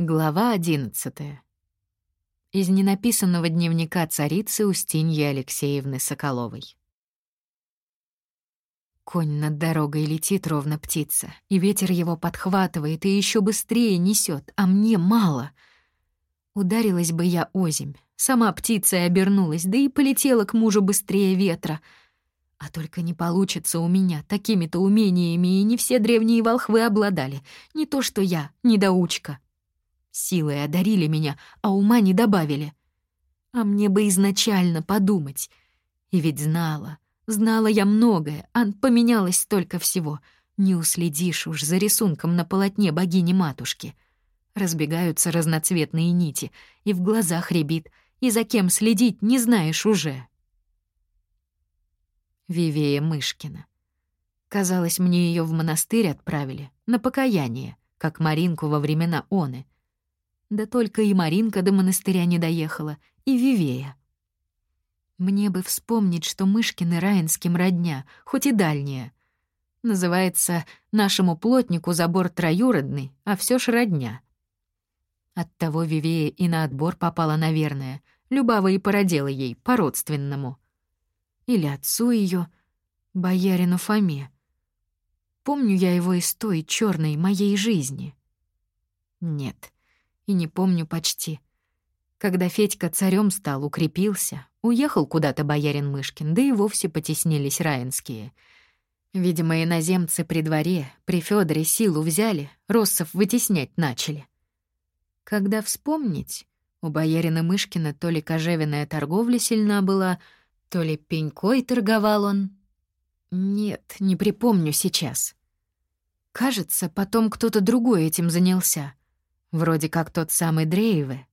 Глава одиннадцатая. Из ненаписанного дневника царицы Устиньи Алексеевны Соколовой. Конь над дорогой летит ровно птица, и ветер его подхватывает и еще быстрее несет, а мне мало. Ударилась бы я озимь, сама птица и обернулась, да и полетела к мужу быстрее ветра. А только не получится у меня такими-то умениями, и не все древние волхвы обладали, не то что я, недоучка. Силой одарили меня, а ума не добавили. А мне бы изначально подумать. И ведь знала, знала я многое, а поменялось столько всего. Не уследишь уж за рисунком на полотне богини-матушки. Разбегаются разноцветные нити, и в глазах рябит, и за кем следить не знаешь уже. Вивея Мышкина. Казалось, мне ее в монастырь отправили, на покаяние, как Маринку во времена Оны — да только и Маринка до монастыря не доехала, и Вивея. Мне бы вспомнить, что Мышкины Раинским родня, хоть и дальняя. Называется «Нашему плотнику забор троюродный, а все ж родня». Оттого Вивея и на отбор попала, наверное. Любава и породила ей, по-родственному. Или отцу ее, боярину Фоме. Помню я его из той черной моей жизни. Нет, и не помню почти. Когда Федька царем стал, укрепился, уехал куда-то боярин Мышкин, да и вовсе потеснились раинские. Видимо, иноземцы при дворе, при Фёдоре силу взяли, россов вытеснять начали. Когда вспомнить, у боярина Мышкина то ли кожевенная торговля сильна была, то ли пенькой торговал он. Нет, не припомню сейчас. Кажется, потом кто-то другой этим занялся. Вроде как тот самый Дрейве.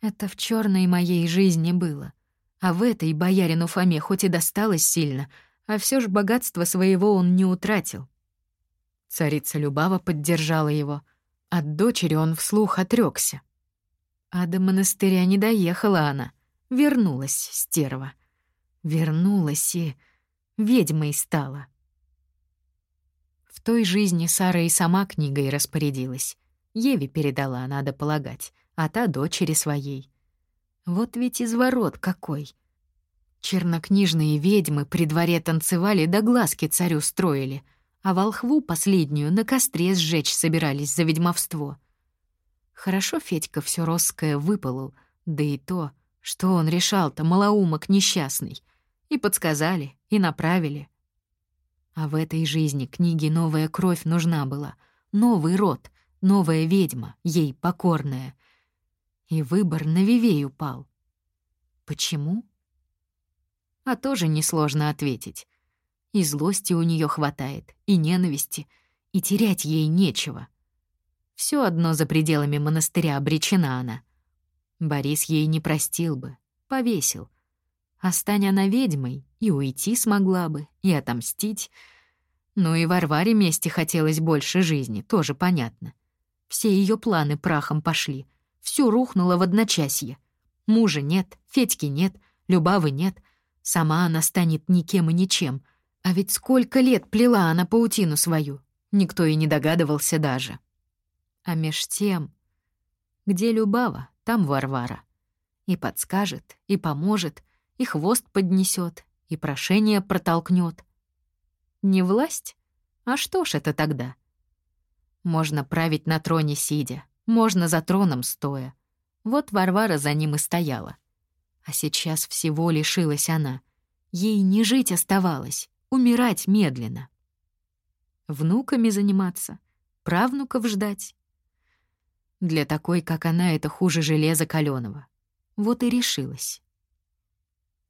Это в черной моей жизни было. А в этой боярину Фоме хоть и досталось сильно, а все ж богатство своего он не утратил. Царица Любава поддержала его. От дочери он вслух отрёкся. А до монастыря не доехала она. Вернулась, стерва. Вернулась и ведьмой стала. В той жизни Сара и сама книгой распорядилась. Еве передала, надо полагать, а та дочери своей. Вот ведь изворот какой. Чернокнижные ведьмы при дворе танцевали да глазки царю строили, а волхву последнюю на костре сжечь собирались за ведьмовство. Хорошо Федька все росское выпалол, да и то, что он решал-то малоумок несчастный. И подсказали, и направили. А в этой жизни книге новая кровь нужна была, новый род — новая ведьма, ей покорная. И выбор на Вивей упал. Почему? А тоже несложно ответить. И злости у нее хватает, и ненависти, и терять ей нечего. Все одно за пределами монастыря обречена она. Борис ей не простил бы, повесил. А стань она ведьмой, и уйти смогла бы, и отомстить. Ну и Варваре мести хотелось больше жизни, тоже понятно. Все ее планы прахом пошли. Все рухнуло в одночасье. Мужа нет, Федьки нет, Любавы нет. Сама она станет никем и ничем. А ведь сколько лет плела она паутину свою. Никто и не догадывался даже. А меж тем... Где Любава, там Варвара. И подскажет, и поможет, и хвост поднесет, и прошение протолкнет. Не власть? А что ж это тогда? Можно править на троне сидя, можно за троном стоя. Вот Варвара за ним и стояла. А сейчас всего лишилась она. Ей не жить оставалось, умирать медленно. Внуками заниматься, правнуков ждать. Для такой, как она, это хуже железа калёного. Вот и решилась.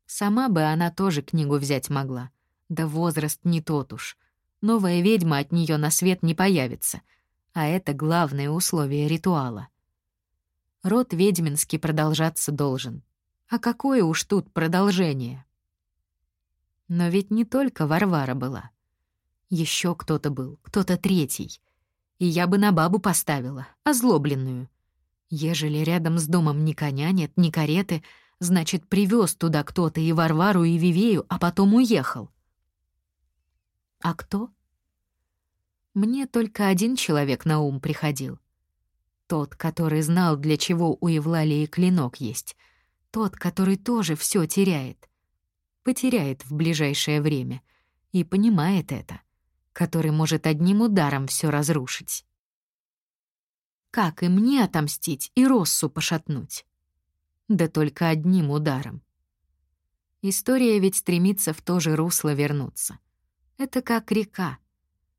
Сама бы она тоже книгу взять могла. Да возраст не тот уж. Новая ведьма от нее на свет не появится — а это главное условие ритуала. Род ведьминский продолжаться должен. А какое уж тут продолжение? Но ведь не только Варвара была. Еще кто-то был, кто-то третий. И я бы на бабу поставила, озлобленную. Ежели рядом с домом ни коня нет, ни кареты, значит, привез туда кто-то и Варвару, и Вивею, а потом уехал. А кто? Мне только один человек на ум приходил. Тот, который знал, для чего у Евлалии клинок есть. Тот, который тоже все теряет. Потеряет в ближайшее время. И понимает это. Который может одним ударом все разрушить. Как и мне отомстить и Россу пошатнуть? Да только одним ударом. История ведь стремится в то же русло вернуться. Это как река.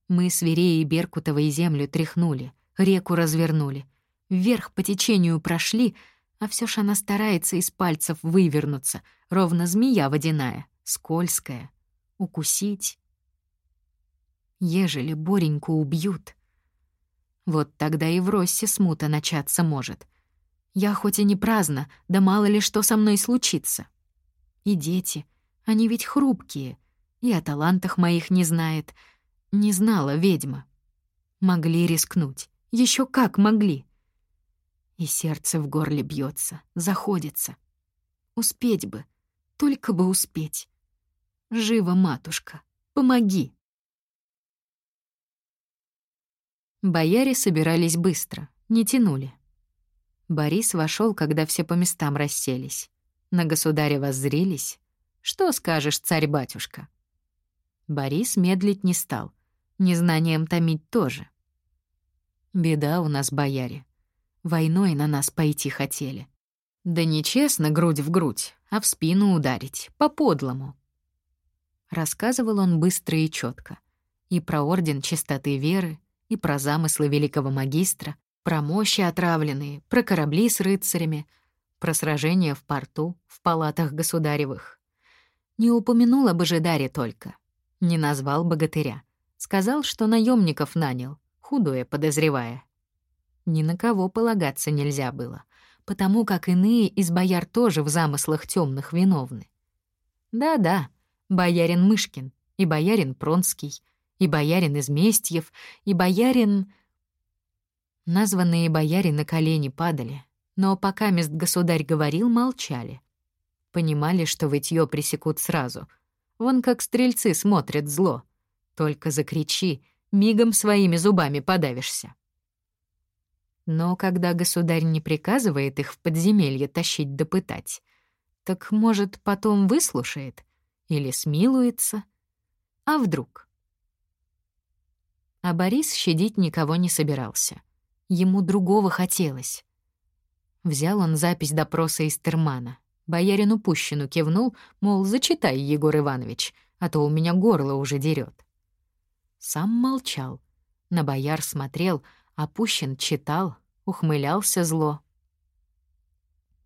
Мы с Вереей Беркутовой землю тряхнули, реку развернули, вверх по течению прошли, а все ж она старается из пальцев вывернуться, ровно змея водяная, скользкая. Укусить. Ежели Бореньку убьют, вот тогда и в Россе смута начаться может. Я хоть и не праздно, да мало ли что со мной случится. И дети, они ведь хрупкие, и о талантах моих не знает. Не знала ведьма. Могли рискнуть. еще как могли. И сердце в горле бьется, заходится. Успеть бы, только бы успеть. Жива, матушка, помоги. Бояре собирались быстро, не тянули. Борис вошел, когда все по местам расселись. На государя воззрились. «Что скажешь, царь-батюшка?» Борис медлить не стал. Незнанием томить тоже. «Беда у нас, бояре. Войной на нас пойти хотели. Да нечестно грудь в грудь, а в спину ударить, по-подлому». Рассказывал он быстро и четко. И про орден чистоты веры, и про замыслы великого магистра, про мощи отравленные, про корабли с рыцарями, про сражения в порту, в палатах государевых. Не упомянул об ожидаре только. Не назвал богатыря. Сказал, что наемников нанял, худое подозревая. Ни на кого полагаться нельзя было, потому как иные из бояр тоже в замыслах темных виновны. Да-да, боярин Мышкин и боярин Пронский, и боярин Изместьев, и боярин... Названные бояре на колени падали, но пока мест государь говорил, молчали. Понимали, что вытьё пресекут сразу. Вон как стрельцы смотрят зло. Только закричи, мигом своими зубами подавишься. Но когда государь не приказывает их в подземелье тащить да пытать, так, может, потом выслушает или смилуется? А вдруг? А Борис щадить никого не собирался. Ему другого хотелось. Взял он запись допроса из Термана. Боярину Пущину кивнул, мол, зачитай, Егор Иванович, а то у меня горло уже дерет. Сам молчал. На бояр смотрел, Пущин читал, ухмылялся зло.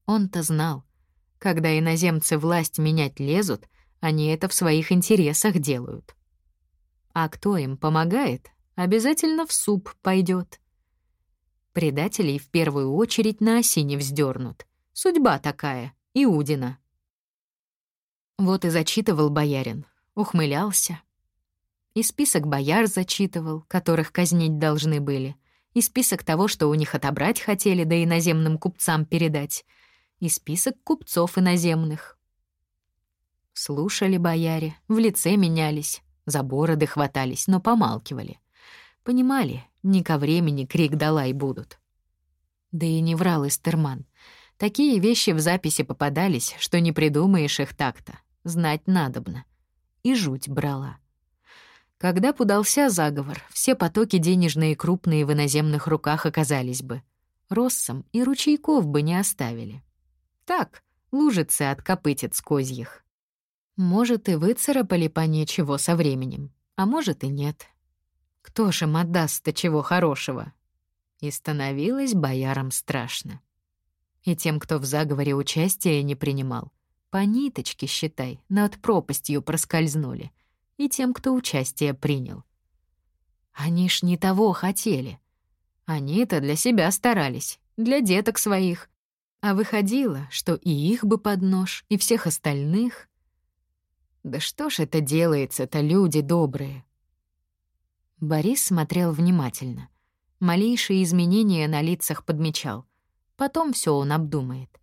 Он-то знал, когда иноземцы власть менять лезут, они это в своих интересах делают. А кто им помогает, обязательно в суп пойдет. Предателей в первую очередь на осине вздернут. Судьба такая, Иудина. Вот и зачитывал боярин, ухмылялся. И список бояр зачитывал, которых казнить должны были, и список того, что у них отобрать хотели, да иноземным купцам передать, и список купцов иноземных. Слушали бояре, в лице менялись, за бороды хватались, но помалкивали. Понимали, не ко времени крик далай будут. Да и не врал Эстерман. Такие вещи в записи попадались, что не придумаешь их так-то. Знать надобно. И жуть брала. Когда подался заговор, все потоки денежные крупные в иноземных руках оказались бы. Россом и ручейков бы не оставили. Так, лужицы от копытец козьих. Может, и выцарапали по нечего со временем, а может и нет. Кто ж им отдаст-то чего хорошего? И становилось боярам страшно. И тем, кто в заговоре участия не принимал, по ниточке, считай, над пропастью проскользнули, и тем, кто участие принял. Они ж не того хотели. Они-то для себя старались, для деток своих. А выходило, что и их бы под нож, и всех остальных. Да что ж это делается-то, люди добрые? Борис смотрел внимательно. Малейшие изменения на лицах подмечал. Потом все он обдумает.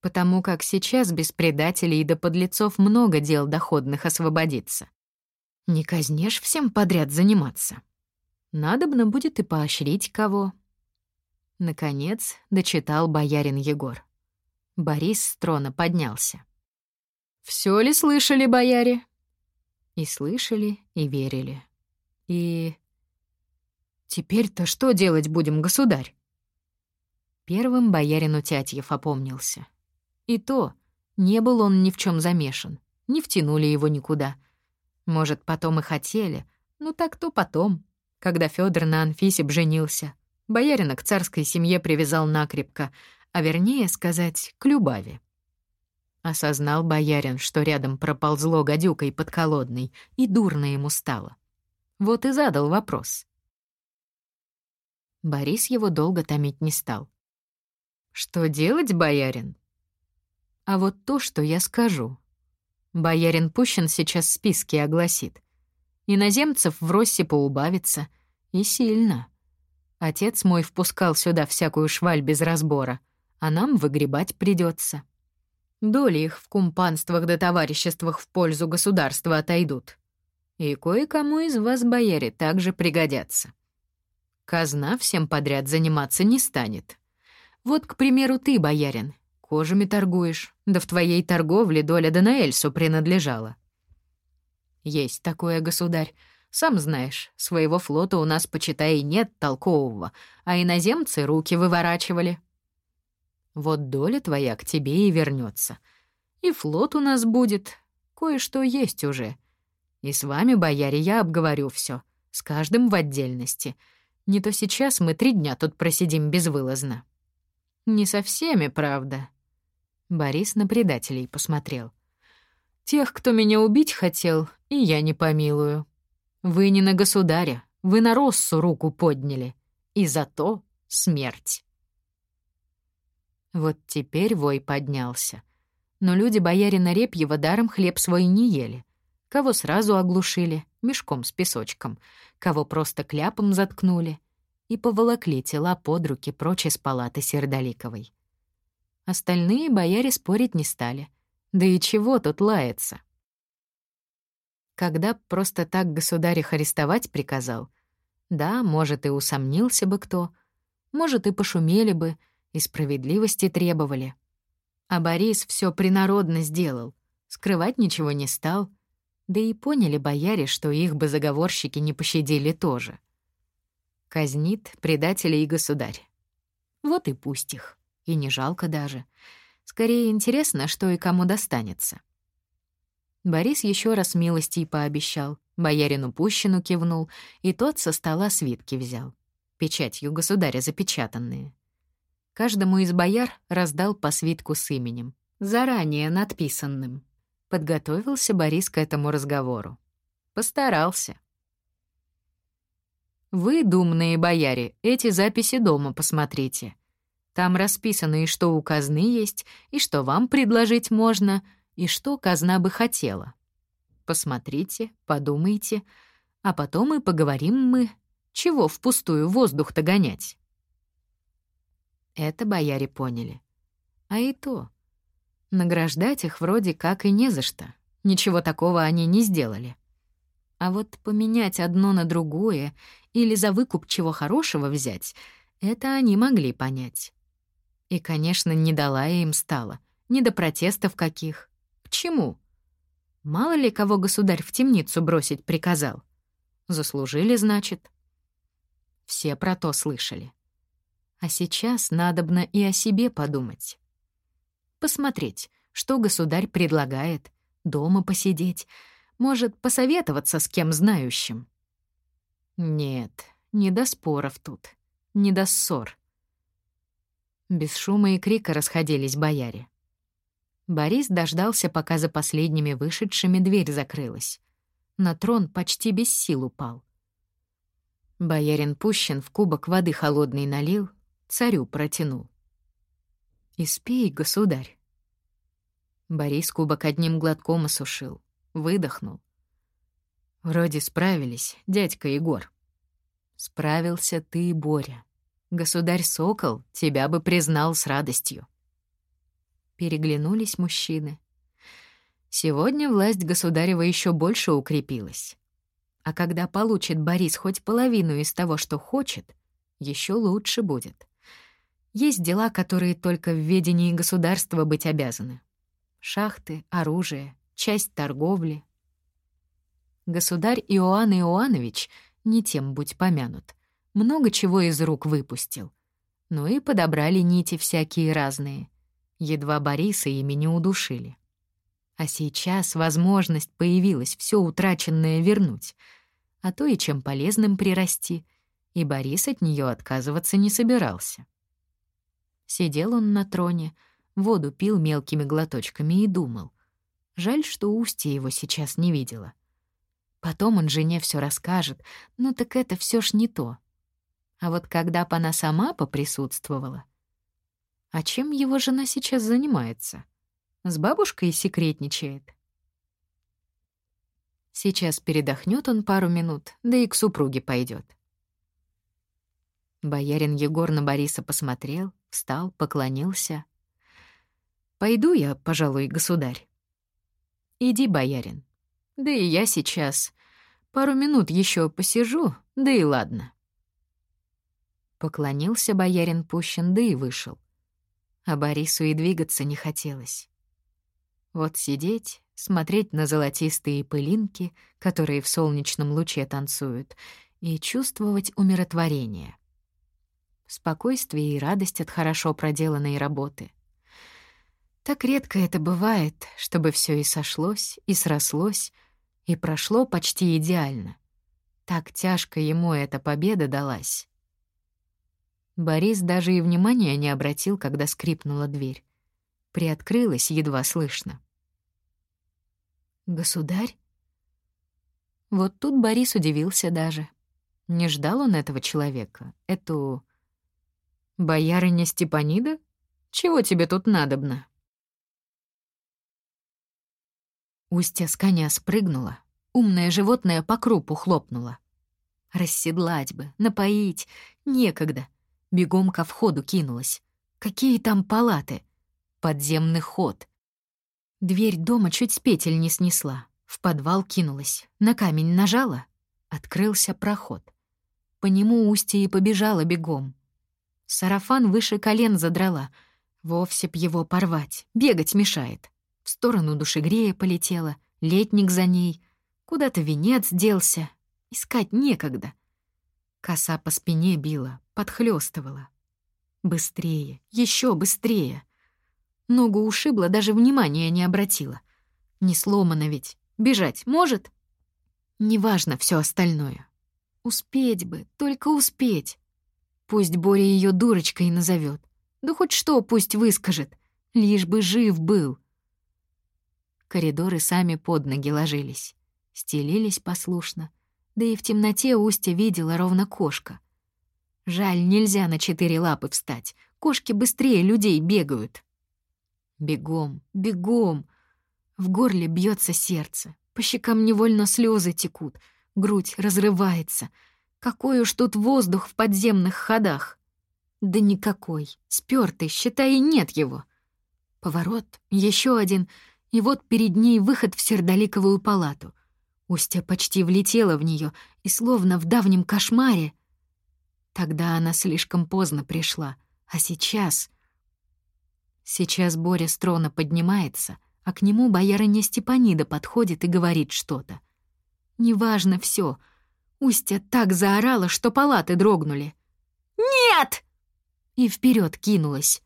Потому как сейчас без предателей и до подлецов много дел доходных освободится. Не казнешь всем подряд заниматься. Надобно будет и поощрить кого. Наконец дочитал боярин Егор. Борис с трона поднялся. Все ли слышали, бояре?» И слышали, и верили. И... «Теперь-то что делать будем, государь?» Первым боярин Утятьев опомнился. И то, не был он ни в чем замешан, не втянули его никуда. Может, потом и хотели, ну так то потом, когда Федор на Анфисе женился. Боярина к царской семье привязал накрепко, а вернее сказать, к Любави. Осознал боярин, что рядом проползло гадюкой подколодной, и дурно ему стало. Вот и задал вопрос. Борис его долго томить не стал. «Что делать, боярин?» «А вот то, что я скажу. Боярин Пущин сейчас списки огласит. Иноземцев в Россе поубавится. И сильно. Отец мой впускал сюда всякую шваль без разбора, а нам выгребать придется. Доли их в кумпанствах да товариществах в пользу государства отойдут. И кое-кому из вас, бояре, также пригодятся. Казна всем подряд заниматься не станет. Вот, к примеру, ты, боярин, кожами торгуешь, да в твоей торговле доля Данаэльсу принадлежала. Есть такое, государь, сам знаешь, своего флота у нас, почитай, нет толкового, а иноземцы руки выворачивали. Вот доля твоя к тебе и вернется. И флот у нас будет, кое-что есть уже. И с вами, бояре, я обговорю все, с каждым в отдельности. Не то сейчас мы три дня тут просидим безвылазно. Не со всеми, правда. Борис на предателей посмотрел. Тех, кто меня убить хотел, и я не помилую. Вы не на государя, вы на Россу руку подняли. И за то смерть. Вот теперь вой поднялся. Но люди боярина Репьева даром хлеб свой не ели. Кого сразу оглушили, мешком с песочком, кого просто кляпом заткнули и поволокли тела под руки прочь из палаты Сердоликовой. Остальные бояре спорить не стали. Да и чего тут лаяться? когда просто так государя арестовать приказал. Да, может, и усомнился бы кто, может, и пошумели бы, и справедливости требовали. А Борис все принародно сделал, скрывать ничего не стал, да и поняли бояре, что их бы заговорщики не пощадили тоже. Казнит предателей и государь. Вот и пусть их, и не жалко даже. Скорее интересно, что и кому достанется. Борис еще раз милостей пообещал, боярину Пущину кивнул, и тот со стола свитки взял, печатью государя запечатанные. Каждому из бояр раздал по свитку с именем, заранее надписанным. Подготовился Борис к этому разговору. Постарался. Вы, думные бояре, эти записи дома посмотрите. Там расписано и что у казны есть, и что вам предложить можно — и что казна бы хотела. Посмотрите, подумайте, а потом и поговорим мы, чего впустую воздух-то гонять. Это бояре поняли. А и то. Награждать их вроде как и не за что. Ничего такого они не сделали. А вот поменять одно на другое или за выкуп чего хорошего взять — это они могли понять. И, конечно, не дала я им стало, ни до протестов каких. К чему? Мало ли кого государь в темницу бросить приказал. Заслужили, значит. Все про то слышали. А сейчас надобно и о себе подумать. Посмотреть, что государь предлагает, дома посидеть, может, посоветоваться с кем знающим. Нет, не до споров тут, не до ссор. Без шума и крика расходились бояре. Борис дождался, пока за последними вышедшими дверь закрылась. На трон почти без сил упал. Боярин Пущин в кубок воды холодной налил, царю протянул. «Испей, государь». Борис кубок одним глотком осушил, выдохнул. «Вроде справились, дядька Егор». «Справился ты, Боря. Государь Сокол тебя бы признал с радостью». Переглянулись мужчины. Сегодня власть государева еще больше укрепилась. А когда получит Борис хоть половину из того, что хочет, еще лучше будет. Есть дела, которые только в ведении государства быть обязаны. Шахты, оружие, часть торговли. Государь Иоанн Иоанович, не тем будь помянут, много чего из рук выпустил. Ну и подобрали нити всякие разные. Едва Бориса ими не удушили. А сейчас возможность появилась все утраченное вернуть, а то и чем полезным прирасти, и Борис от нее отказываться не собирался. Сидел он на троне, воду пил мелкими глоточками и думал. Жаль, что Устья его сейчас не видела. Потом он жене все расскажет, ну так это все ж не то. А вот когда б она сама поприсутствовала... А чем его жена сейчас занимается? С бабушкой секретничает. Сейчас передохнет он пару минут, да и к супруге пойдет. Боярин Егор на Бориса посмотрел, встал, поклонился. «Пойду я, пожалуй, государь». «Иди, боярин. Да и я сейчас. Пару минут еще посижу, да и ладно». Поклонился боярин Пущин, да и вышел. А Борису и двигаться не хотелось. Вот сидеть, смотреть на золотистые пылинки, которые в солнечном луче танцуют, и чувствовать умиротворение. Спокойствие и радость от хорошо проделанной работы. Так редко это бывает, чтобы все и сошлось, и срослось, и прошло почти идеально. Так тяжко ему эта победа далась. Борис даже и внимания не обратил, когда скрипнула дверь. Приоткрылась едва слышно. «Государь?» Вот тут Борис удивился даже. Не ждал он этого человека, эту... «Боярыня Степанида? Чего тебе тут надобно?» Устья с коня спрыгнула, умное животное по крупу хлопнуло. Расседлать бы, напоить, некогда. Бегом ко входу кинулась. Какие там палаты? Подземный ход. Дверь дома чуть с петель не снесла. В подвал кинулась. На камень нажала. Открылся проход. По нему Устья и побежала бегом. Сарафан выше колен задрала. Вовсе б его порвать. Бегать мешает. В сторону душегрея полетела. Летник за ней. Куда-то венец делся. Искать некогда. Коса по спине била, подхлёстывала. Быстрее, еще быстрее. Ногу ушибла, даже внимания не обратила. Не сломано ведь. Бежать может? Неважно все остальное. Успеть бы, только успеть. Пусть Боря ее дурочкой назовет. Да хоть что пусть выскажет, лишь бы жив был. Коридоры сами под ноги ложились, стелились послушно, да и в темноте Устья видела ровно кошка. Жаль, нельзя на четыре лапы встать. Кошки быстрее людей бегают. Бегом, бегом. В горле бьется сердце. По щекам невольно слезы текут. Грудь разрывается. Какой уж тут воздух в подземных ходах. Да никакой. Спёртый, считай, и нет его. Поворот, еще один, и вот перед ней выход в сердоликовую палату. Устья почти влетела в нее, и словно в давнем кошмаре. Тогда она слишком поздно пришла, а сейчас... Сейчас Боря с трона поднимается, а к нему боярыня Степанида подходит и говорит что-то. Неважно все. Устья так заорала, что палаты дрогнули. «Нет!» И вперед кинулась.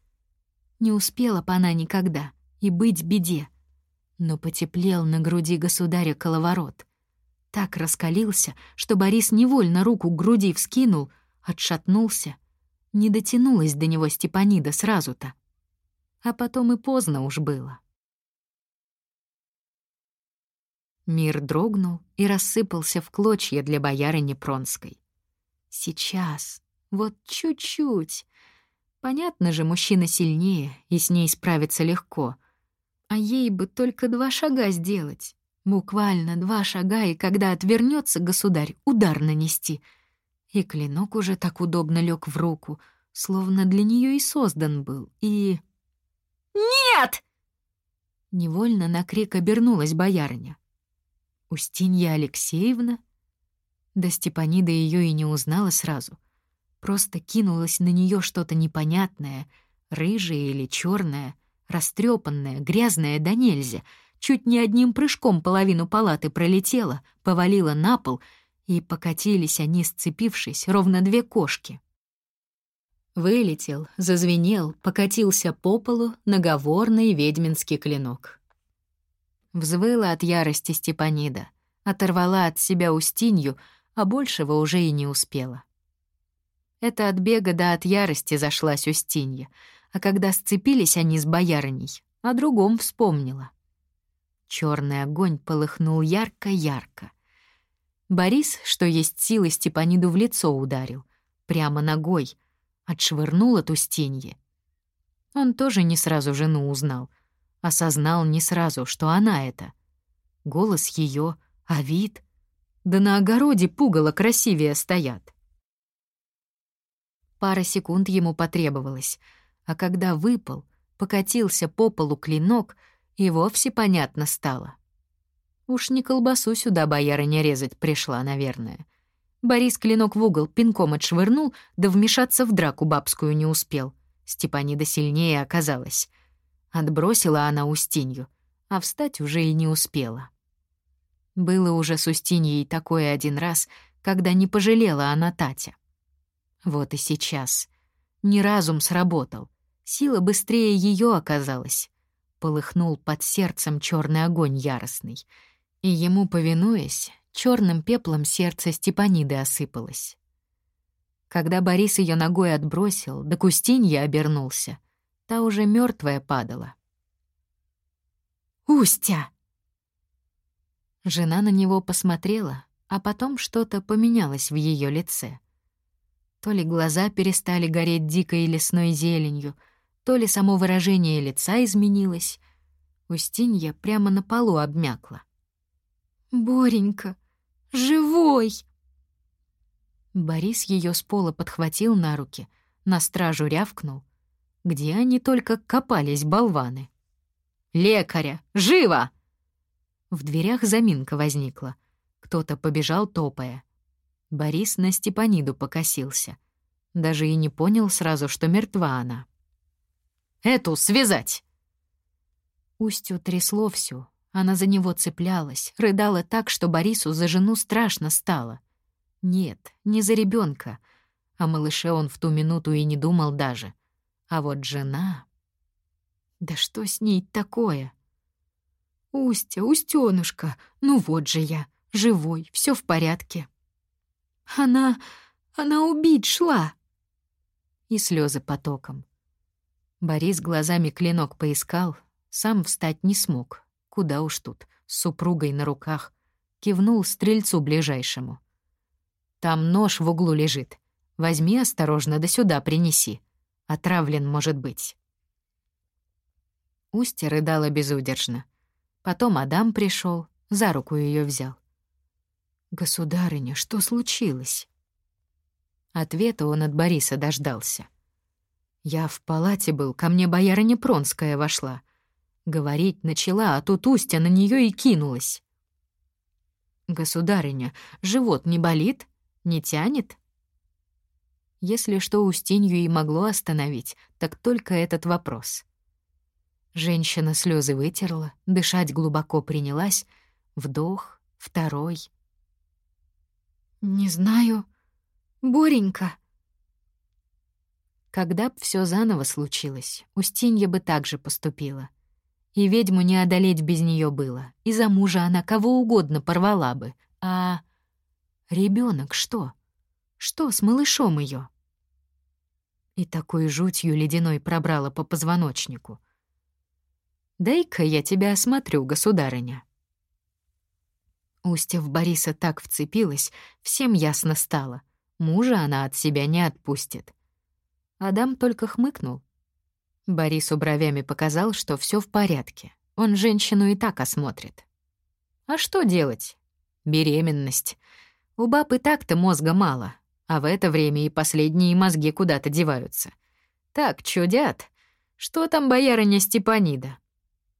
Не успела бы она никогда, и быть беде. Но потеплел на груди государя коловорот так раскалился, что Борис невольно руку к груди вскинул, отшатнулся. Не дотянулась до него Степанида сразу-то. А потом и поздно уж было. Мир дрогнул и рассыпался в клочья для боярыни Пронской. Сейчас, вот чуть-чуть. Понятно же, мужчина сильнее, и с ней справиться легко. А ей бы только два шага сделать. Буквально два шага, и когда отвернется государь, удар нанести. И клинок уже так удобно лег в руку, словно для нее и создан был, и... «Нет!» Невольно на крик обернулась боярыня. Устинья Алексеевна? Да Степанида ее и не узнала сразу. Просто кинулось на нее что-то непонятное, рыжее или черное, растрепанное, грязное да нельзя, чуть не одним прыжком половину палаты пролетела, повалила на пол, и покатились они, сцепившись, ровно две кошки. Вылетел, зазвенел, покатился по полу наговорный ведьминский клинок. Взвыла от ярости Степанида, оторвала от себя Устинью, а большего уже и не успела. Это от бега да от ярости зашлась Устинья, а когда сцепились они с боярыней, о другом вспомнила. Черный огонь полыхнул ярко-ярко. Борис, что есть силы, Степаниду в лицо ударил, прямо ногой, отшвырнул от Устиньи. Он тоже не сразу жену узнал — Осознал не сразу, что она это. Голос ее, а вид... Да на огороде пугало красивее стоят. Пара секунд ему потребовалось, а когда выпал, покатился по полу клинок, и вовсе понятно стало. Уж не колбасу сюда боярыня резать пришла, наверное. Борис клинок в угол пинком отшвырнул, да вмешаться в драку бабскую не успел. Степанида сильнее оказалась. Отбросила она Устинью, а встать уже и не успела. Было уже с Устиньей такое один раз, когда не пожалела она Татя. Вот и сейчас. Не разум сработал. Сила быстрее ее оказалась. Полыхнул под сердцем черный огонь яростный. И ему, повинуясь, черным пеплом сердце Степаниды осыпалось. Когда Борис ее ногой отбросил, да Кустинья обернулся — Та уже мертвая падала. «Устя!» Жена на него посмотрела, а потом что-то поменялось в ее лице. То ли глаза перестали гореть дикой лесной зеленью, то ли само выражение лица изменилось. Устинья прямо на полу обмякла. «Боренька, живой!» Борис ее с пола подхватил на руки, на стражу рявкнул, где они только копались, болваны? «Лекаря! Живо!» В дверях заминка возникла. Кто-то побежал, топая. Борис на Степаниду покосился. Даже и не понял сразу, что мертва она. «Эту связать!» Устью трясло всю. Она за него цеплялась, рыдала так, что Борису за жену страшно стало. Нет, не за ребенка. О малыше он в ту минуту и не думал даже. А вот жена... Да что с ней такое? Устя, Устёнушка, ну вот же я, живой, все в порядке. Она... она убить шла. И слезы потоком. Борис глазами клинок поискал, сам встать не смог. Куда уж тут, с супругой на руках. Кивнул стрельцу ближайшему. Там нож в углу лежит. Возьми осторожно, да сюда принеси. Отравлен, может быть. Устья рыдала безудержно. Потом Адам пришел, за руку ее взял. «Государыня, что случилось?» Ответа он от Бориса дождался. «Я в палате был, ко мне боярыня Пронская вошла. Говорить начала, а тут Устья на нее и кинулась». «Государыня, живот не болит? Не тянет?» Если что Устинью и могло остановить, так только этот вопрос. Женщина слезы вытерла, дышать глубоко принялась. Вдох, второй. «Не знаю. Боренька». Когда б все заново случилось, Устинья бы так же поступила. И ведьму не одолеть без нее было, и за мужа она кого угодно порвала бы. А ребенок что? Что с малышом ее? И такой жутью ледяной пробрала по позвоночнику. «Дай-ка я тебя осмотрю, государыня». Устья в Бориса так вцепилась, всем ясно стало. Мужа она от себя не отпустит. Адам только хмыкнул. Борису бровями показал, что все в порядке. Он женщину и так осмотрит. А что делать? Беременность. У баб и так-то мозга мало, а в это время и последние мозги куда-то деваются. Так, чудят. Что там боярыня Степанида?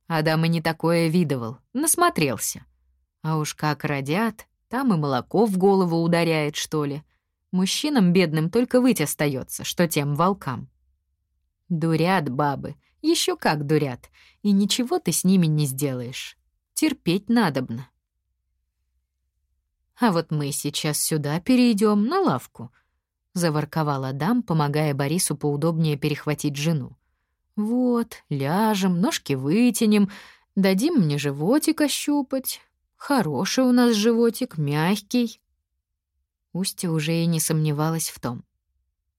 Адам и не такое видывал, насмотрелся. А уж как родят, там и молоко в голову ударяет, что ли. Мужчинам бедным только выть остается, что тем волкам. Дурят бабы, еще как дурят, и ничего ты с ними не сделаешь. Терпеть надобно. А вот мы сейчас сюда перейдем на лавку, заворковал Адам, помогая Борису поудобнее перехватить жену. Вот, ляжем, ножки вытянем, дадим мне животик ощупать. Хороший у нас животик, мягкий. Устья уже и не сомневалась в том.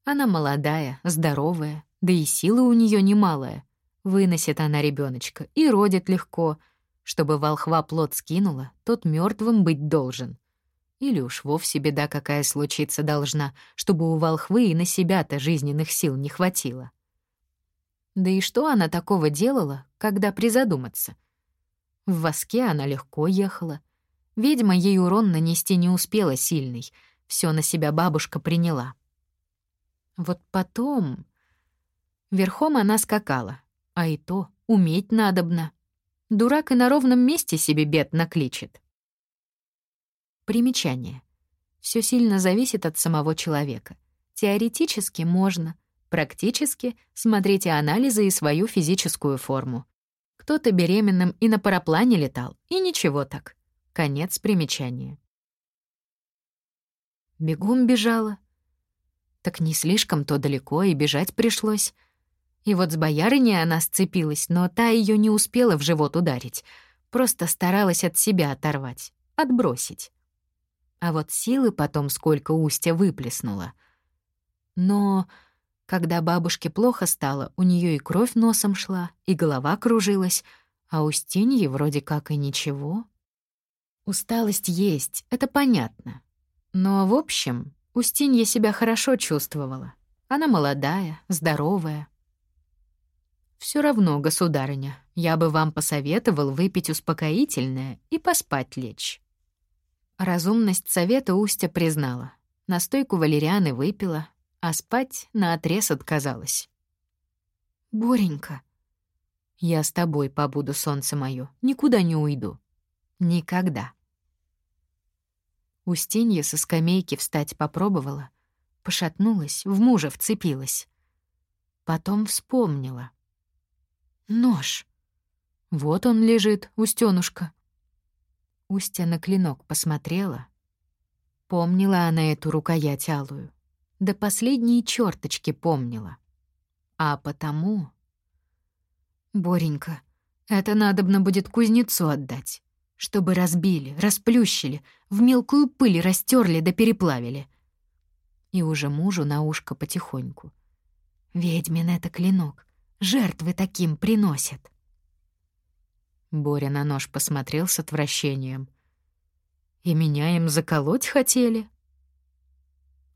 Она молодая, здоровая, да и сила у нее немалая. Выносит она ребеночка и родит легко. Чтобы волхва плод скинула, тот мертвым быть должен. Или уж вовсе беда какая случиться должна, чтобы у волхвы и на себя-то жизненных сил не хватило. Да и что она такого делала, когда призадуматься? В воске она легко ехала. Ведьма ей урон нанести не успела сильный. Все на себя бабушка приняла. Вот потом... Верхом она скакала, а и то уметь надобно. Дурак и на ровном месте себе бед накличет. Примечание. Все сильно зависит от самого человека. Теоретически можно, практически смотрите анализы и свою физическую форму. Кто-то беременным и на параплане летал, и ничего так. Конец примечания. Бегом бежала. Так не слишком-то далеко и бежать пришлось. И вот с боярыней она сцепилась, но та ее не успела в живот ударить, просто старалась от себя оторвать, отбросить. А вот силы потом сколько устья выплеснула. Но когда бабушке плохо стало, у нее и кровь носом шла, и голова кружилась, а у Стеньи вроде как и ничего. Усталость есть, это понятно. Но, в общем, Устинья себя хорошо чувствовала. Она молодая, здоровая. Все равно, государыня, я бы вам посоветовал выпить успокоительное и поспать лечь. Разумность совета Устя признала. Настойку валерианы выпила, а спать наотрез отказалась. «Боренька, я с тобой побуду, солнце моё, никуда не уйду. Никогда». Устинья со скамейки встать попробовала, пошатнулась, в мужа вцепилась. Потом вспомнила. Нож. Вот он лежит, Устёнушка. Устья на клинок посмотрела. Помнила она эту рукоять алую. До последней черточки помнила. А потому... Боренька, это надобно будет кузнецу отдать чтобы разбили, расплющили, в мелкую пыль растерли да переплавили. И уже мужу на ушко потихоньку. Ведьмин это клинок, жертвы таким приносят. Боря на нож посмотрел с отвращением. И меня им заколоть хотели?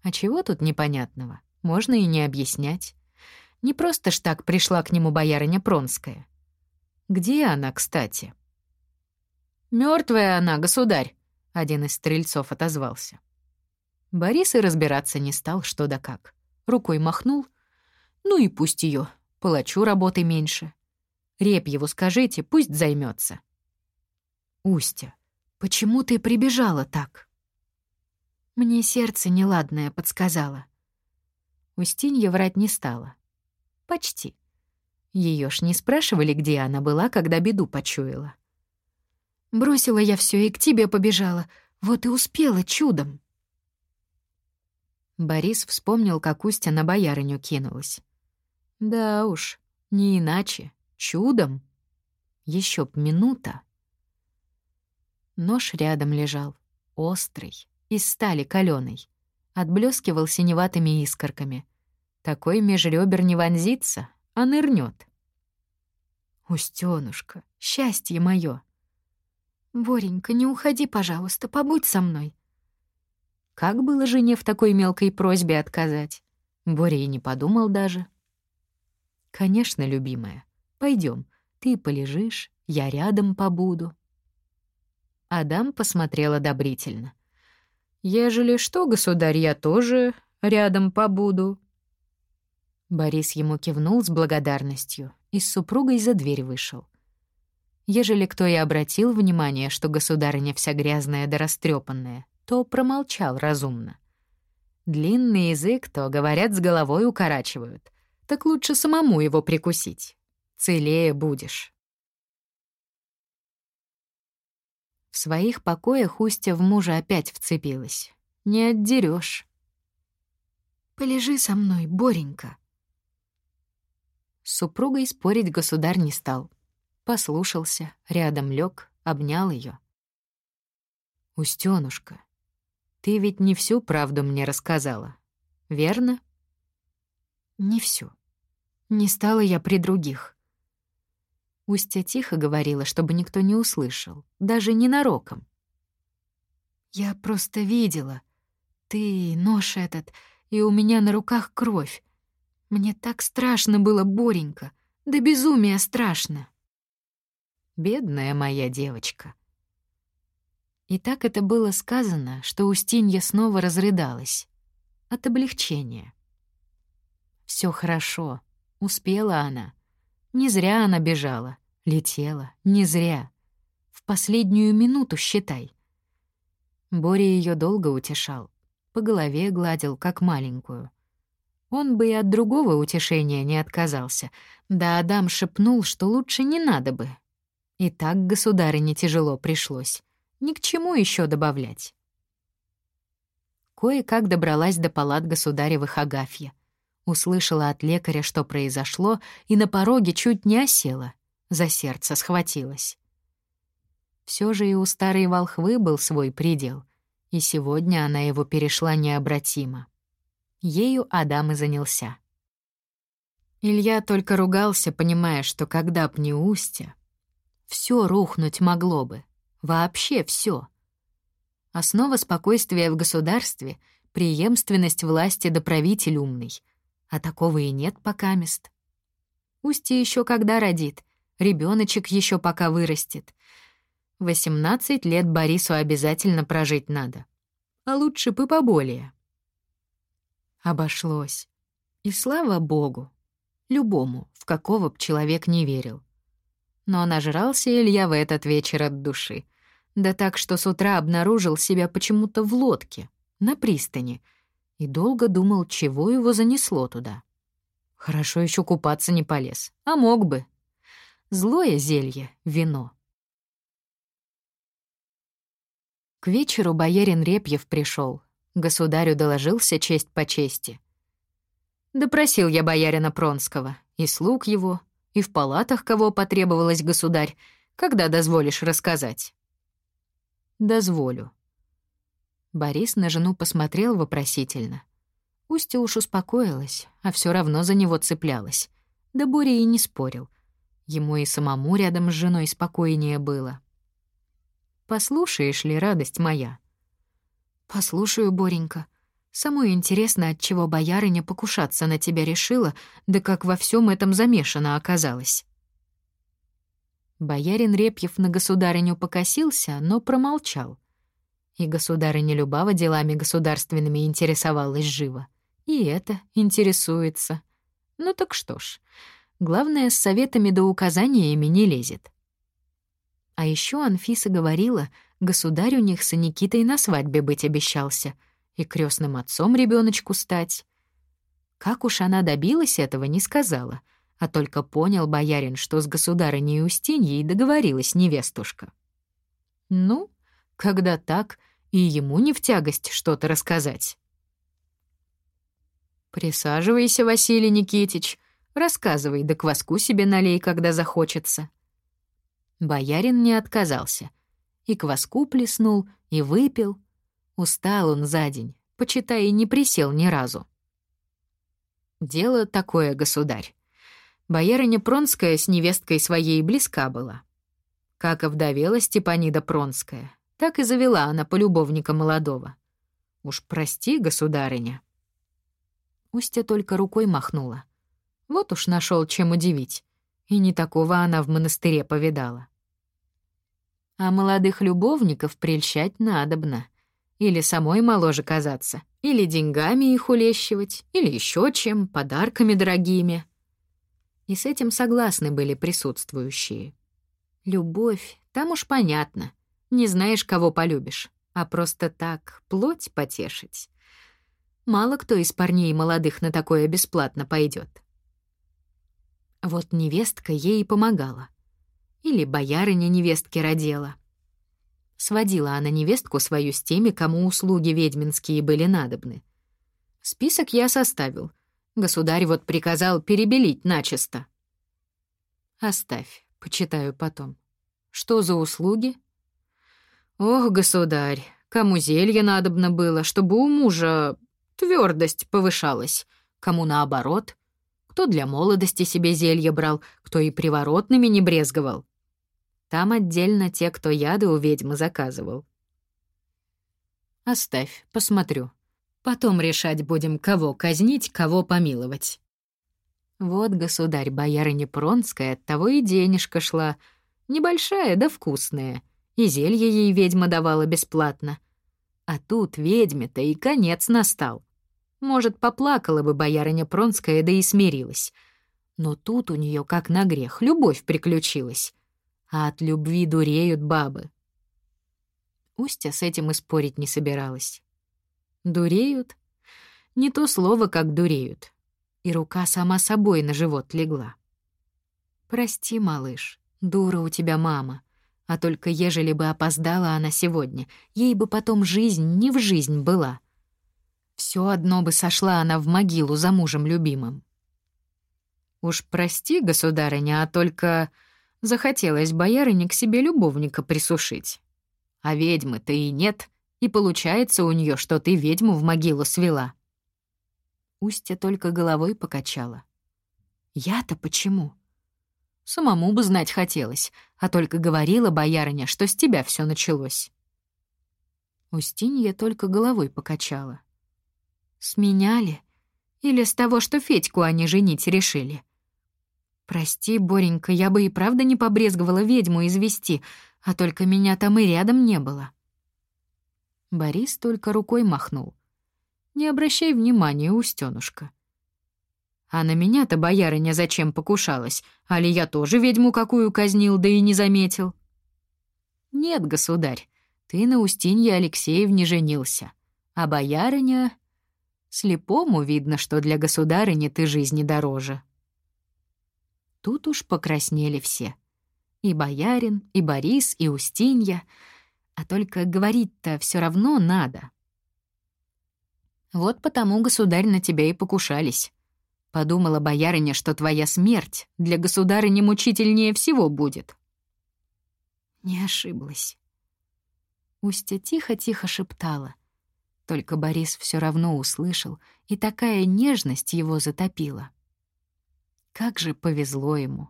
А чего тут непонятного? Можно и не объяснять. Не просто ж так пришла к нему боярыня Пронская. Где она, кстати? — Мертвая она, государь», — один из стрельцов отозвался. Борис и разбираться не стал, что да как. Рукой махнул. «Ну и пусть ее, палачу работы меньше. Репьеву скажите, пусть займется. «Устя, почему ты прибежала так?» Мне сердце неладное подсказало. Устинья врать не стала. Почти. Ее ж не спрашивали, где она была, когда беду почуяла. Бросила я все и к тебе побежала. Вот и успела чудом. Борис вспомнил, как Устя на боярыню кинулась. Да уж, не иначе. Чудом. Еще б минута. Нож рядом лежал, острый, из стали каленой, отблескивал синеватыми искорками. Такой межребер не вонзится, а нырнет. Устёнушка, счастье мое! «Боренька, не уходи, пожалуйста, побудь со мной». Как было жене в такой мелкой просьбе отказать? Боря и не подумал даже. «Конечно, любимая, пойдем. Ты полежишь, я рядом побуду». Адам посмотрел одобрительно. «Ежели что, государь, я тоже рядом побуду». Борис ему кивнул с благодарностью и с супругой за дверь вышел. Ежели кто и обратил внимание, что государыня вся грязная да растрепанная, то промолчал разумно. Длинный язык, то, говорят, с головой укорачивают. Так лучше самому его прикусить. Целее будешь. В своих покоях Устя в мужа опять вцепилась. Не отдерешь. «Полежи со мной, Боренька». С супругой спорить государь не стал. Послушался, рядом лег, обнял ее. «Устёнушка, ты ведь не всю правду мне рассказала, верно?» «Не всю. Не стала я при других». Устья тихо говорила, чтобы никто не услышал, даже ненароком. «Я просто видела. Ты, нож этот, и у меня на руках кровь. Мне так страшно было, Боренька, да безумия страшно». «Бедная моя девочка», и так это было сказано, что Устинья снова разрыдалась. От облегчения. Все хорошо. Успела она. Не зря она бежала. Летела. Не зря. В последнюю минуту, считай. Боря ее долго утешал. По голове гладил, как маленькую. Он бы и от другого утешения не отказался. Да Адам шепнул, что лучше не надо бы. И так государыне тяжело пришлось. Ни к чему еще добавлять. Кое-как добралась до палат государевых Агафья. Услышала от лекаря, что произошло, и на пороге чуть не осела. За сердце схватилась. Все же и у старой волхвы был свой предел, и сегодня она его перешла необратимо. Ею Адам и занялся. Илья только ругался, понимая, что когда б не устья, все рухнуть могло бы. Вообще все. Основа спокойствия в государстве — преемственность власти до правитель умный. А такого и нет пока мест. Устье еще когда родит, ребеночек еще пока вырастет. 18 лет Борису обязательно прожить надо. А лучше бы поболее. Обошлось. И слава богу. Любому, в какого б человек не верил. Но нажрался Илья в этот вечер от души. Да так, что с утра обнаружил себя почему-то в лодке, на пристани, и долго думал, чего его занесло туда. Хорошо еще купаться не полез, а мог бы. Злое зелье, вино. К вечеру боярин Репьев пришел. Государю доложился честь по чести. Допросил я боярина Пронского, и слуг его, и в палатах, кого потребовалось государь, когда дозволишь рассказать. Дозволю. Борис на жену посмотрел вопросительно. Устья уж успокоилась, а все равно за него цеплялась. Да Боря и не спорил. Ему и самому рядом с женой спокойнее было. «Послушаешь ли, радость моя?» «Послушаю, Боренька. Самое интересно, от чего боярыня покушаться на тебя решила, да как во всем этом замешана оказалась». Боярин Репьев на государыню покосился, но промолчал. И государыня Любава делами государственными интересовалась живо. И это интересуется. Ну так что ж, главное, с советами да указаниями не лезет. А еще Анфиса говорила, государь у них с Никитой на свадьбе быть обещался и крестным отцом ребеночку стать. Как уж она добилась этого, не сказала — а только понял боярин, что с государыней Устиньей договорилась невестушка. Ну, когда так, и ему не в тягость что-то рассказать. «Присаживайся, Василий Никитич, рассказывай, да кваску себе налей, когда захочется». Боярин не отказался. И кваску плеснул, и выпил. Устал он за день, почитай, не присел ни разу. «Дело такое, государь. Боярыня Пронская с невесткой своей близка была. Как овдовела Степанида Пронская, так и завела она полюбовника молодого. Уж прости, государыня. Устья только рукой махнула. Вот уж нашел чем удивить. И не такого она в монастыре повидала. А молодых любовников прельщать надобно. Или самой моложе казаться, или деньгами их улещивать, или еще чем, подарками дорогими — и с этим согласны были присутствующие. Любовь, там уж понятно. Не знаешь, кого полюбишь, а просто так плоть потешить. Мало кто из парней молодых на такое бесплатно пойдет. Вот невестка ей и помогала. Или боярыня невестки родила. Сводила она невестку свою с теми, кому услуги ведьминские были надобны. Список я составил. Государь вот приказал перебелить начисто. Оставь, почитаю потом. Что за услуги? Ох, государь, кому зелье надобно было, чтобы у мужа твердость повышалась, кому наоборот. Кто для молодости себе зелье брал, кто и приворотными не брезговал. Там отдельно те, кто яды у ведьмы заказывал. Оставь, посмотрю. Потом решать будем, кого казнить, кого помиловать. Вот, государь, боярыня Пронская, от того и денежка шла. Небольшая, да вкусная. И зелье ей ведьма давала бесплатно. А тут ведьме-то и конец настал. Может, поплакала бы боярыня Пронская, да и смирилась. Но тут у нее, как на грех, любовь приключилась. А от любви дуреют бабы. Устя с этим и спорить не собиралась. Дуреют? Не то слово, как дуреют. И рука сама собой на живот легла. Прости, малыш, дура у тебя мама. А только ежели бы опоздала она сегодня, ей бы потом жизнь не в жизнь была. Все одно бы сошла она в могилу за мужем любимым. Уж прости, государыня, а только захотелось боярыне к себе любовника присушить. А ведьмы-то и нет, и получается у нее, что ты ведьму в могилу свела. Устья только головой покачала. Я-то почему? Самому бы знать хотелось, а только говорила боярыня, что с тебя все началось. Устинья только головой покачала. Сменяли? Или с того, что Федьку они женить решили? Прости, Боренька, я бы и правда не побрезговала ведьму извести, а только меня там и рядом не было. Борис только рукой махнул. Не обращай внимания, Устёнушка. А на меня-то боярыня зачем покушалась? Али я тоже ведьму какую казнил, да и не заметил? Нет, государь, ты на Устинье Алексеевне женился. А боярыня... Слепому видно, что для государыни ты жизни дороже. Тут уж покраснели все. И боярин, и Борис, и Устинья. А только говорить-то все равно надо. Вот потому, государь, на тебя и покушались. Подумала боярыня, что твоя смерть для государыни мучительнее всего будет. Не ошиблась. Устя тихо-тихо шептала. Только Борис все равно услышал, и такая нежность его затопила. Как же повезло ему.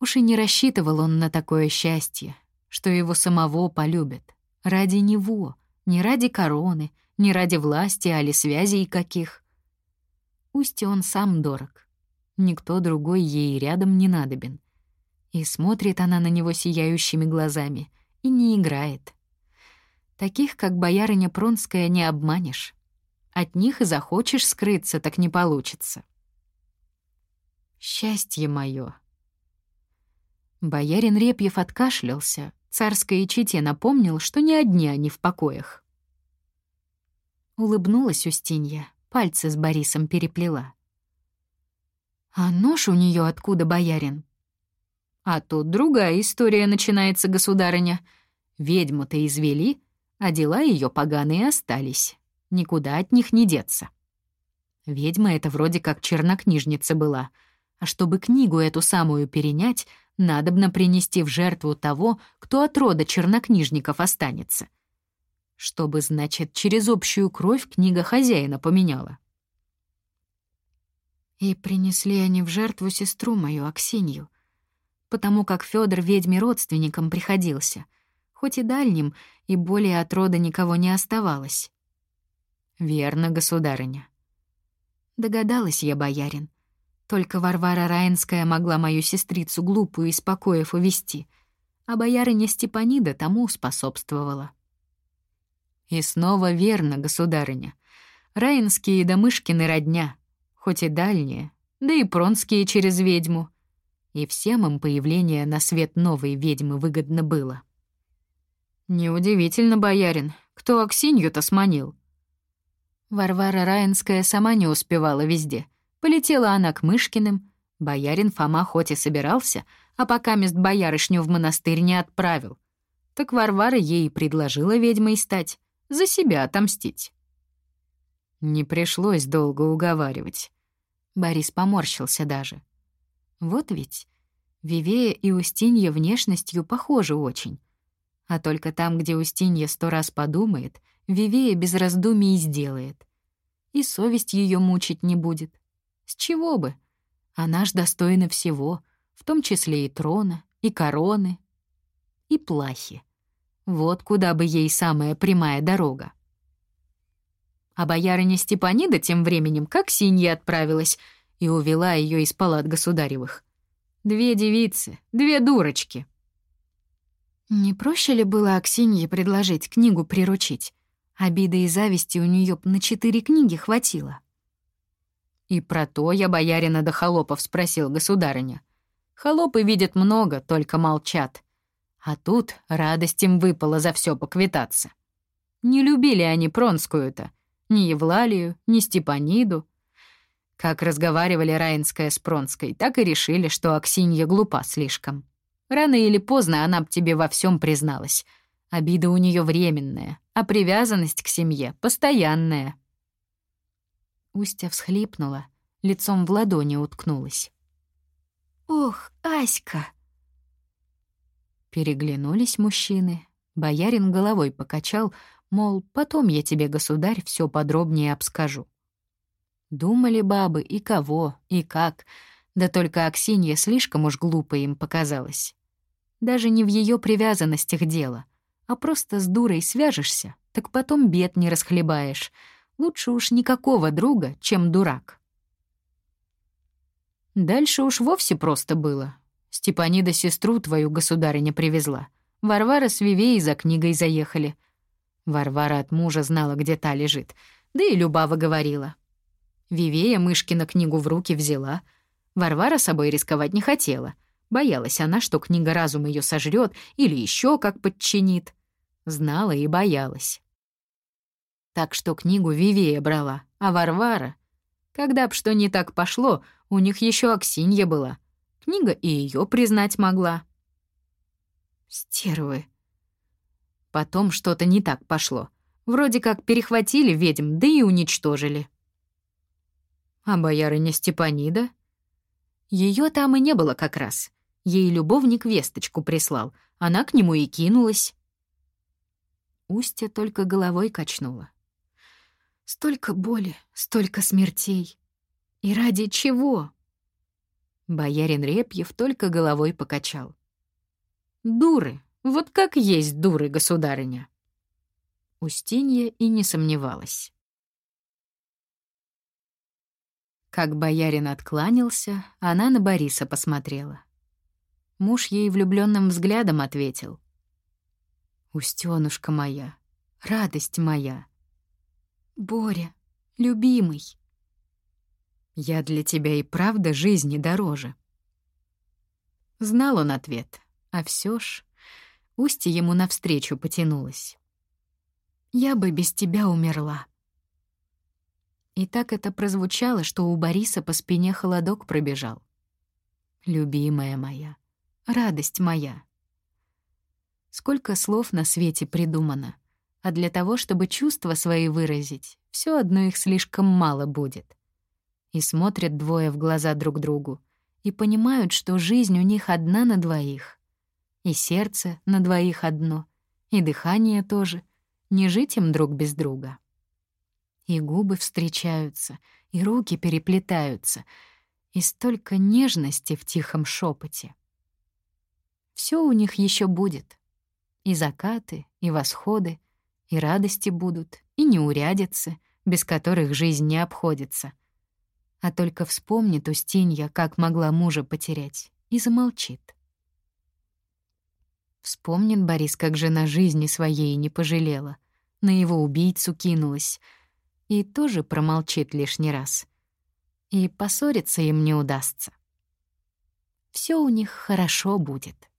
Уж и не рассчитывал он на такое счастье, что его самого полюбят. Ради него, не ради короны, не ради власти, али связей каких. Устье он сам дорог. Никто другой ей рядом не надобен. И смотрит она на него сияющими глазами и не играет. Таких, как боярыня Пронская, не обманешь. От них и захочешь скрыться, так не получится. Счастье мое. Боярин Репьев откашлялся, царской чете напомнил, что не одни они в покоях. Улыбнулась Устинья пальцы с Борисом переплела. «А нож у нее откуда, боярин?» «А тут другая история начинается, государыня. Ведьму-то извели, а дела ее поганые остались. Никуда от них не деться. Ведьма это вроде как чернокнижница была, а чтобы книгу эту самую перенять, надобно принести в жертву того, кто от рода чернокнижников останется — чтобы, значит, через общую кровь книга хозяина поменяла. И принесли они в жертву сестру мою, Аксинью, потому как Федор ведьме родственником приходился, хоть и дальним, и более от рода никого не оставалось. Верно, государыня. Догадалась я, боярин. Только Варвара Раинская могла мою сестрицу глупую из покоев увести, а боярыня Степанида тому способствовала. И снова верно, государыня. Раинские и Домышкины родня, хоть и дальние, да и Пронские через ведьму. И всем им появление на свет новой ведьмы выгодно было. Неудивительно, боярин, кто Аксинью-то сманил. Варвара Раинская сама не успевала везде. Полетела она к Мышкиным. Боярин Фома хоть и собирался, а пока мест боярышню в монастырь не отправил. Так Варвара ей предложила ведьмой стать, за себя отомстить. Не пришлось долго уговаривать. Борис поморщился даже. Вот ведь Вивея и Устинья внешностью похожи очень. А только там, где Устинья сто раз подумает, Вивея без раздумий сделает. И совесть ее мучить не будет. С чего бы? Она ж достойна всего, в том числе и трона, и короны, и плахи. Вот куда бы ей самая прямая дорога. А боярыня Степанида тем временем как синья отправилась и увела ее из палат государевых. Две девицы, две дурочки. Не проще ли было Аксинье предложить книгу приручить? Обиды и зависти у нее на четыре книги хватило. И про то я боярина до холопов спросил государыня. Холопы видят много, только молчат. А тут радость им выпала за все поквитаться. Не любили они Пронскую-то, ни Евлалию, ни Степаниду, как разговаривали Раинская с Пронской, так и решили, что Аксинья глупа слишком. Рано или поздно она б тебе во всем призналась. Обида у нее временная, а привязанность к семье постоянная. Устя всхлипнула, лицом в ладони уткнулась. «Ох, Аська!» Переглянулись мужчины. Боярин головой покачал, мол, потом я тебе, государь, все подробнее обскажу. Думали бабы и кого, и как. Да только Аксинья слишком уж глупо им показалась. Даже не в ее привязанностях дело, а просто с дурой свяжешься, так потом бед не расхлебаешь. Лучше уж никакого друга, чем дурак. Дальше уж вовсе просто было. Степанида сестру твою государыня привезла. Варвара с Вивеей за книгой заехали. Варвара от мужа знала, где та лежит. Да и Любава говорила. Вивея Мышкина книгу в руки взяла. Варвара собой рисковать не хотела. Боялась она, что книга разум ее сожрет или еще как подчинит. Знала и боялась. Так что книгу Вивея брала, а Варвара... Когда б что не так пошло, у них еще Аксинья была. Книга и ее признать могла. Стервы. Потом что-то не так пошло. Вроде как перехватили ведьм, да и уничтожили. А боярыня Степанида? Ее там и не было как раз. Ей любовник весточку прислал. Она к нему и кинулась. Устья только головой качнула. Столько боли, столько смертей. И ради чего? Боярин Репьев только головой покачал. Дуры, вот как есть дуры, государыня. Устинья и не сомневалась. Как боярин откланялся, она на Бориса посмотрела. Муж ей влюбленным взглядом ответил. «Устёнушка моя, радость моя». «Боря, любимый». «Я для тебя и правда жизни дороже». Знал он ответ, а все ж Устье ему навстречу потянулась. «Я бы без тебя умерла». И так это прозвучало, что у Бориса по спине холодок пробежал. «Любимая моя, радость моя». Сколько слов на свете придумано, а для того, чтобы чувства свои выразить, все одно их слишком мало будет. И смотрят двое в глаза друг другу, и понимают, что жизнь у них одна на двоих. И сердце на двоих одно, и дыхание тоже. Не жить им друг без друга. И губы встречаются, и руки переплетаются, и столько нежности в тихом шепоте. Все у них еще будет. И закаты, и восходы, и радости будут, и неурядицы, без которых жизнь не обходится. А только вспомнит Устинья, как могла мужа потерять, и замолчит. Вспомнит Борис, как жена жизни своей не пожалела, на его убийцу кинулась — и тоже промолчит лишний раз. И поссориться им не удастся. Все у них хорошо будет.